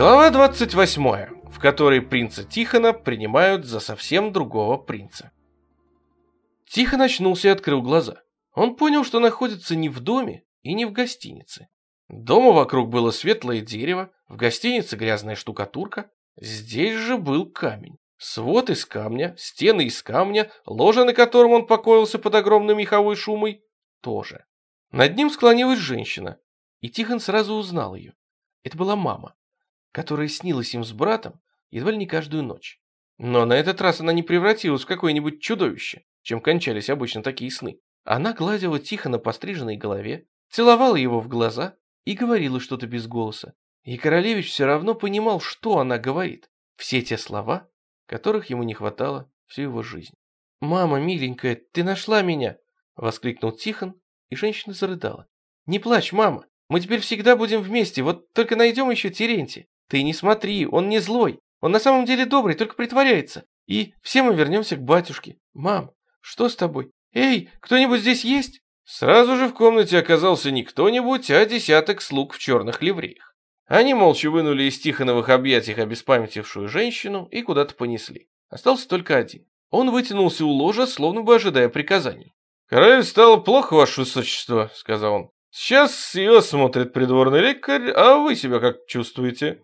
Глава 28, в которой принца Тихона принимают за совсем другого принца. Тихон очнулся и открыл глаза. Он понял, что находится не в доме и не в гостинице. Дома вокруг было светлое дерево, в гостинице грязная штукатурка. Здесь же был камень. Свод из камня, стены из камня, ложа, на котором он покоился под огромной меховой шумой, тоже. Над ним склонилась женщина, и Тихон сразу узнал ее. Это была мама которая снилась им с братом едва ли не каждую ночь. Но на этот раз она не превратилась в какое-нибудь чудовище, чем кончались обычно такие сны. Она гладила тихо на постриженной голове, целовала его в глаза и говорила что-то без голоса. И королевич все равно понимал, что она говорит. Все те слова, которых ему не хватало всю его жизнь. «Мама, миленькая, ты нашла меня!» — воскликнул Тихон, и женщина зарыдала. «Не плачь, мама, мы теперь всегда будем вместе, вот только найдем еще Терентия. Ты не смотри, он не злой. Он на самом деле добрый, только притворяется. И все мы вернемся к батюшке. Мам, что с тобой? Эй, кто-нибудь здесь есть? Сразу же в комнате оказался не кто-нибудь, а десяток слуг в черных ливреях. Они молча вынули из Тихоновых объятий обеспамятившую женщину и куда-то понесли. Остался только один. Он вытянулся у ложа, словно бы ожидая приказаний. «Королеве стало плохо, ваше высочество», — сказал он. «Сейчас ее смотрит придворный лекарь, а вы себя как чувствуете?»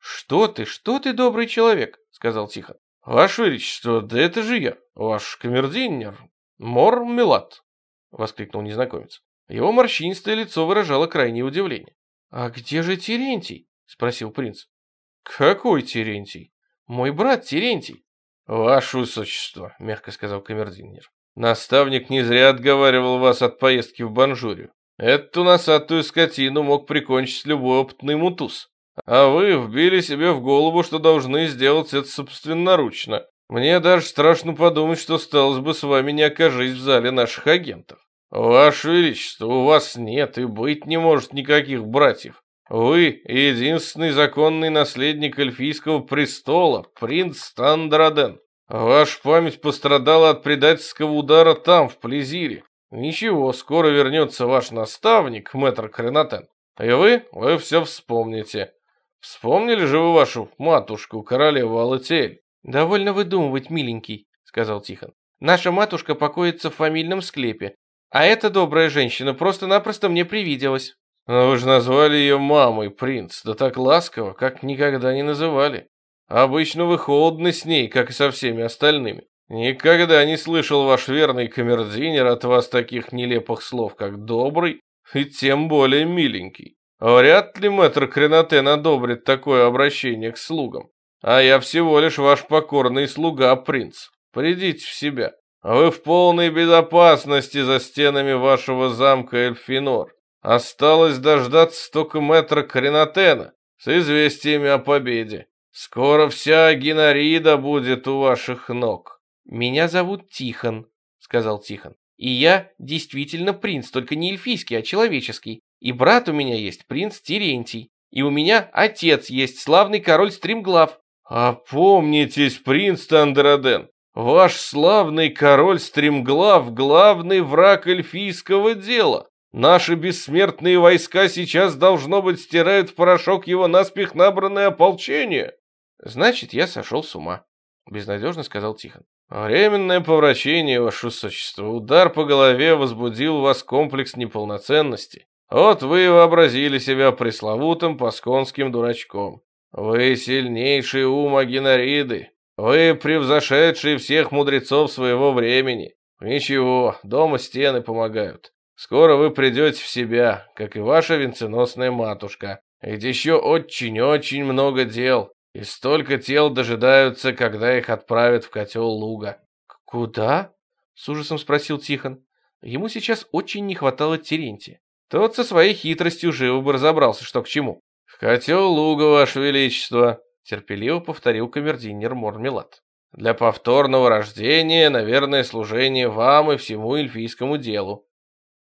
«Что ты, что ты, добрый человек?» — сказал Тихон. «Ваше Величество, да это же я, ваш камердинер, Мор Милат», — воскликнул незнакомец. Его морщинистое лицо выражало крайнее удивление. «А где же Терентий?» — спросил принц. «Какой Терентий?» «Мой брат Терентий». «Ваше Высочество», — мягко сказал камердинер. «Наставник не зря отговаривал вас от поездки в Банжурию. Эту носатую скотину мог прикончить любой опытный мутуз. А вы вбили себе в голову, что должны сделать это собственноручно. Мне даже страшно подумать, что сталось бы с вами, не окажись в зале наших агентов. Ваше Величество, у вас нет и быть не может никаких братьев. Вы единственный законный наследник эльфийского престола, принц Стандраден. Ваша память пострадала от предательского удара там, в Плезире. Ничего, скоро вернется ваш наставник, мэтр Кренатен. И вы, вы все вспомните. Вспомнили же вы вашу матушку, королеву Алатель? Довольно выдумывать, миленький, сказал Тихон. Наша матушка покоится в фамильном склепе, а эта добрая женщина просто-напросто мне привиделась. Но вы же назвали ее мамой, принц, да так ласково, как никогда не называли. Обычно вы холодны с ней, как и со всеми остальными. Никогда не слышал ваш верный камердинер от вас таких нелепых слов, как добрый и тем более миленький. Вряд ли мэтр Кренатен одобрит такое обращение к слугам. А я всего лишь ваш покорный слуга, принц. Придите в себя. Вы в полной безопасности за стенами вашего замка Эльфинор. Осталось дождаться только мэтра Кренатена с известиями о победе. Скоро вся Генарида будет у ваших ног. Меня зовут Тихон, сказал Тихон. И я действительно принц, только не эльфийский, а человеческий. И брат у меня есть, принц Терентий. И у меня отец есть, славный король Стримглав. Опомнитесь, принц Тандероден, ваш славный король Стримглав — главный враг эльфийского дела. Наши бессмертные войска сейчас, должно быть, стирают в порошок его наспех набранное ополчение. Значит, я сошел с ума, — безнадежно сказал Тихон. Временное повращение, ваше высочество. Удар по голове возбудил у вас комплекс неполноценности. Вот вы вообразили себя пресловутым пасконским дурачком. Вы сильнейший ум Агенариды. Вы превзошедшие всех мудрецов своего времени. Ничего, дома стены помогают. Скоро вы придете в себя, как и ваша венценосная матушка. Ведь еще очень-очень много дел, и столько тел дожидаются, когда их отправят в котел луга. «Куда?» — с ужасом спросил Тихон. Ему сейчас очень не хватало Терентия. Тот со своей хитростью живо бы разобрался, что к чему. «В котел луга, ваше величество», — терпеливо повторил камердинер Мормелат. «Для повторного рождения, наверное, служение вам и всему эльфийскому делу».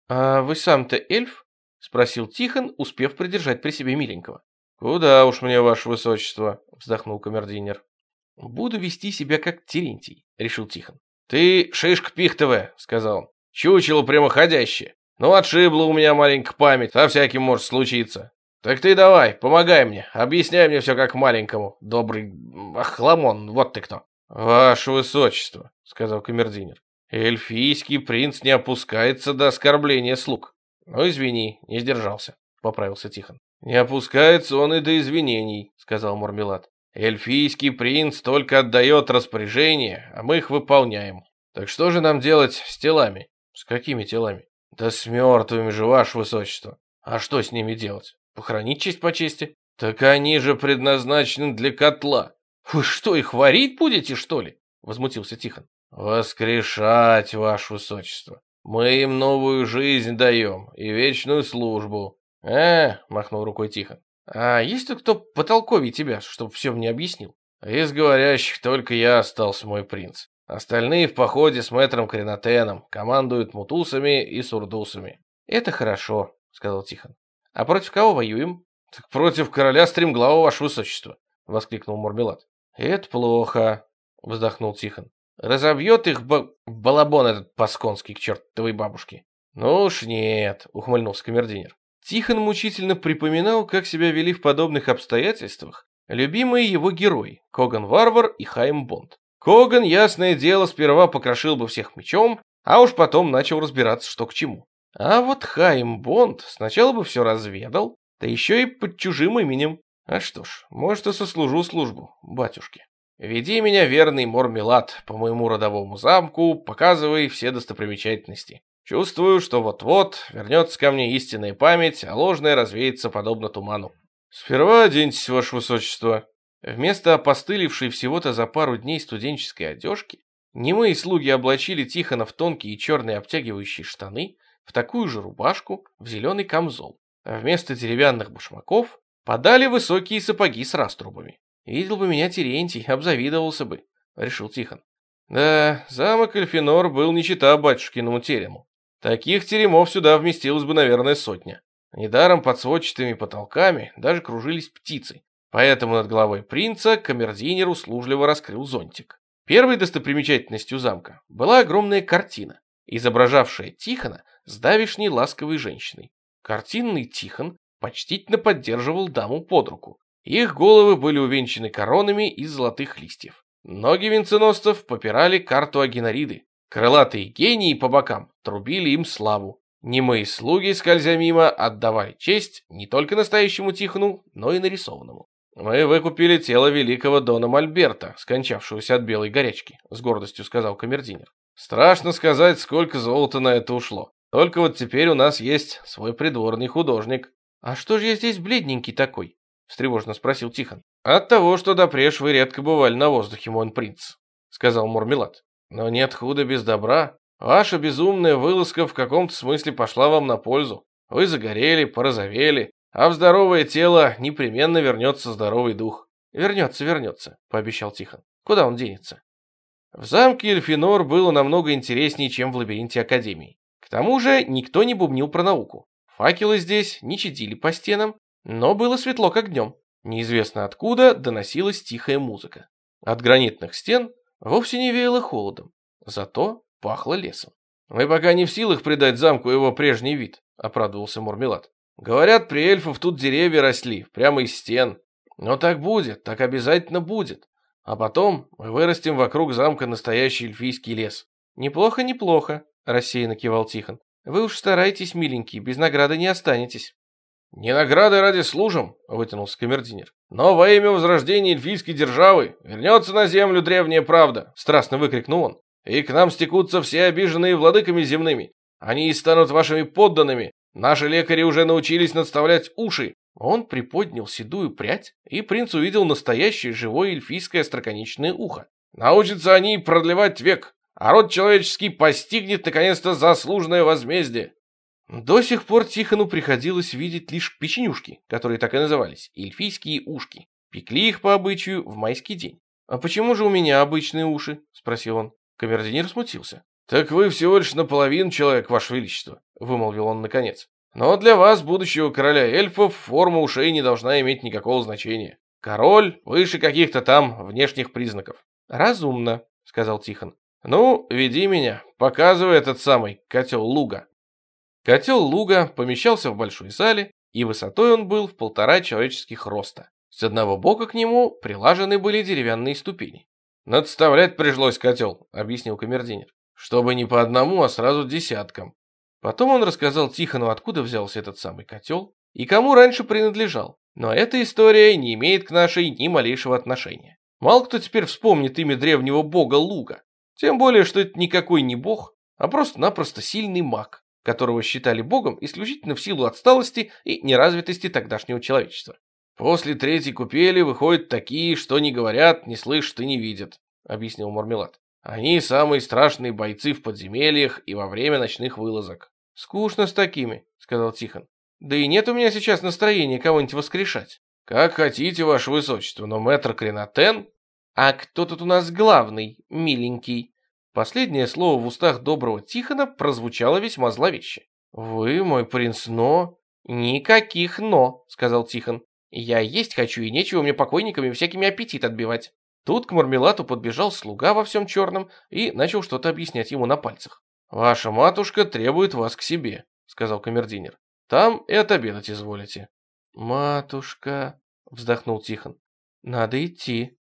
«А вы сам-то эльф?» — спросил Тихон, успев придержать при себе миленького. «Куда уж мне, ваше высочество?» — вздохнул камердинер. «Буду вести себя как Терентий», — решил Тихон. «Ты шишка пихтовая», — сказал он. «Чучело прямоходящее. Ну, отшибла у меня маленькая память, а всяким может случиться. Так ты давай, помогай мне, объясняй мне все как маленькому, добрый охламон, вот ты кто. Ваше высочество, сказал камердинер. Эльфийский принц не опускается до оскорбления слуг. Ну, извини, не сдержался, поправился Тихон. Не опускается он и до извинений, сказал Мармелад. Эльфийский принц только отдает распоряжения, а мы их выполняем. Так что же нам делать с телами? С какими телами? Да с мертвыми же, ваше высочество. А что с ними делать? Похоронить честь по чести? Так они же предназначены для котла. Вы что, их варить будете, что ли? Возмутился Тихон. Воскрешать, ваше высочество. Мы им новую жизнь даем и вечную службу. Э, махнул рукой Тихон. А есть тут кто потолковее тебя, чтоб все мне объяснил? Из говорящих только я остался, мой принц. Остальные в походе с мэтром Кренотеном командуют мутусами и сурдусами. Это хорошо, сказал Тихон. А против кого воюем? Так против короля Стремглава, ваше высочество, воскликнул Мурмелат. Это плохо, вздохнул Тихон. Разобьет их ба балабон этот пасконский к чертовой бабушке. Ну уж нет, ухмыльнулся камердинер. Тихон мучительно припоминал, как себя вели в подобных обстоятельствах любимые его герои Коган Варвар и Хайм Бонд. Коган, ясное дело, сперва покрошил бы всех мечом, а уж потом начал разбираться, что к чему. А вот Хайм Бонд сначала бы все разведал, да еще и под чужим именем. А что ж, может и сослужу службу, батюшки. Веди меня, верный Мормелад, по моему родовому замку, показывай все достопримечательности. Чувствую, что вот-вот вернется ко мне истинная память, а ложная развеется подобно туману. Сперва оденьтесь, ваше высочество. Вместо опостылевшей всего-то за пару дней студенческой одежки, немые слуги облачили Тихона в тонкие черные обтягивающие штаны, в такую же рубашку, в зеленый камзол. А вместо деревянных башмаков подали высокие сапоги с раструбами. Видел бы меня Терентий, обзавидовался бы, решил Тихон. Да, замок Эльфинор был не чита батюшкиному терему. Таких теремов сюда вместилось бы, наверное, сотня. Недаром под сводчатыми потолками даже кружились птицы. Поэтому над головой принца камердинер услужливо раскрыл зонтик. Первой достопримечательностью замка была огромная картина, изображавшая Тихона с давишней ласковой женщиной. Картинный Тихон почтительно поддерживал даму под руку. Их головы были увенчаны коронами из золотых листьев. Ноги венценосцев попирали карту Агенариды, Крылатые гении по бокам трубили им славу. Немые слуги, скользя мимо, отдавали честь не только настоящему Тихону, но и нарисованному. «Мы выкупили тело великого Дона Мальберта, скончавшегося от белой горячки», — с гордостью сказал камердинер. «Страшно сказать, сколько золота на это ушло. Только вот теперь у нас есть свой придворный художник». «А что же я здесь бледненький такой?» — встревожно спросил Тихон. «От того, что допреж вы редко бывали на воздухе, мой принц», — сказал Мурмелат. Но нет худа без добра. Ваша безумная вылазка в каком-то смысле пошла вам на пользу. Вы загорели, порозовели, а в здоровое тело непременно вернется здоровый дух. Вернется, вернется, пообещал Тихон. Куда он денется? В замке Эльфинор было намного интереснее, чем в лабиринте Академии. К тому же никто не бубнил про науку. Факелы здесь не чадили по стенам, но было светло как днем. Неизвестно откуда доносилась тихая музыка. От гранитных стен вовсе не веяло холодом, зато пахло лесом. «Мы пока не в силах придать замку его прежний вид», — оправдывался Мурмелат. «Говорят, при эльфов тут деревья росли, прямо из стен. Но так будет, так обязательно будет. А потом мы вырастим вокруг замка настоящий эльфийский лес». «Неплохо, неплохо», — рассеянно кивал Тихон. «Вы уж старайтесь, миленький, без награды не останетесь». «Не награды ради служим», — вытянулся камердинер. «Но во имя возрождения эльфийской державы вернется на землю древняя правда», — страстно выкрикнул он. «И к нам стекутся все обиженные владыками земными. Они и станут вашими подданными. Наши лекари уже научились надставлять уши». Он приподнял седую прядь, и принц увидел настоящее живое эльфийское остроконечное ухо. «Научатся они продлевать век, а род человеческий постигнет наконец-то заслуженное возмездие». До сих пор Тихону приходилось видеть лишь печенюшки, которые так и назывались, эльфийские ушки. Пекли их по обычаю в майский день. «А почему же у меня обычные уши?» — спросил он. Камердинер смутился. «Так вы всего лишь наполовину человек, ваше величество», — вымолвил он наконец. «Но для вас, будущего короля эльфов, форма ушей не должна иметь никакого значения. Король выше каких-то там внешних признаков». «Разумно», — сказал Тихон. «Ну, веди меня, показывай этот самый котел луга». Котел луга помещался в большой зале, и высотой он был в полтора человеческих роста. С одного бока к нему прилажены были деревянные ступени. «Надставлять пришлось котел», — объяснил камердинер, «чтобы не по одному, а сразу десяткам». Потом он рассказал Тихону, откуда взялся этот самый котел и кому раньше принадлежал. Но эта история не имеет к нашей ни малейшего отношения. Мало кто теперь вспомнит имя древнего бога Луга. Тем более, что это никакой не бог, а просто-напросто сильный маг, которого считали богом исключительно в силу отсталости и неразвитости тогдашнего человечества. «После третьей купели выходят такие, что не говорят, не слышат и не видят», — объяснил Мармелад. «Они самые страшные бойцы в подземельях и во время ночных вылазок». «Скучно с такими», — сказал Тихон. «Да и нет у меня сейчас настроения кого-нибудь воскрешать». «Как хотите, ваше высочество, но мэтр Кренатен...» «А кто тут у нас главный, миленький?» Последнее слово в устах доброго Тихона прозвучало весьма зловеще. «Вы мой принц Но...» «Никаких «но», — сказал Тихон. «Я есть хочу, и нечего мне покойниками всякими аппетит отбивать». Тут к Мармелату подбежал слуга во всем черном и начал что-то объяснять ему на пальцах. «Ваша матушка требует вас к себе», — сказал камердинер. «Там и отобедать изволите». «Матушка», — вздохнул Тихон, — «надо идти».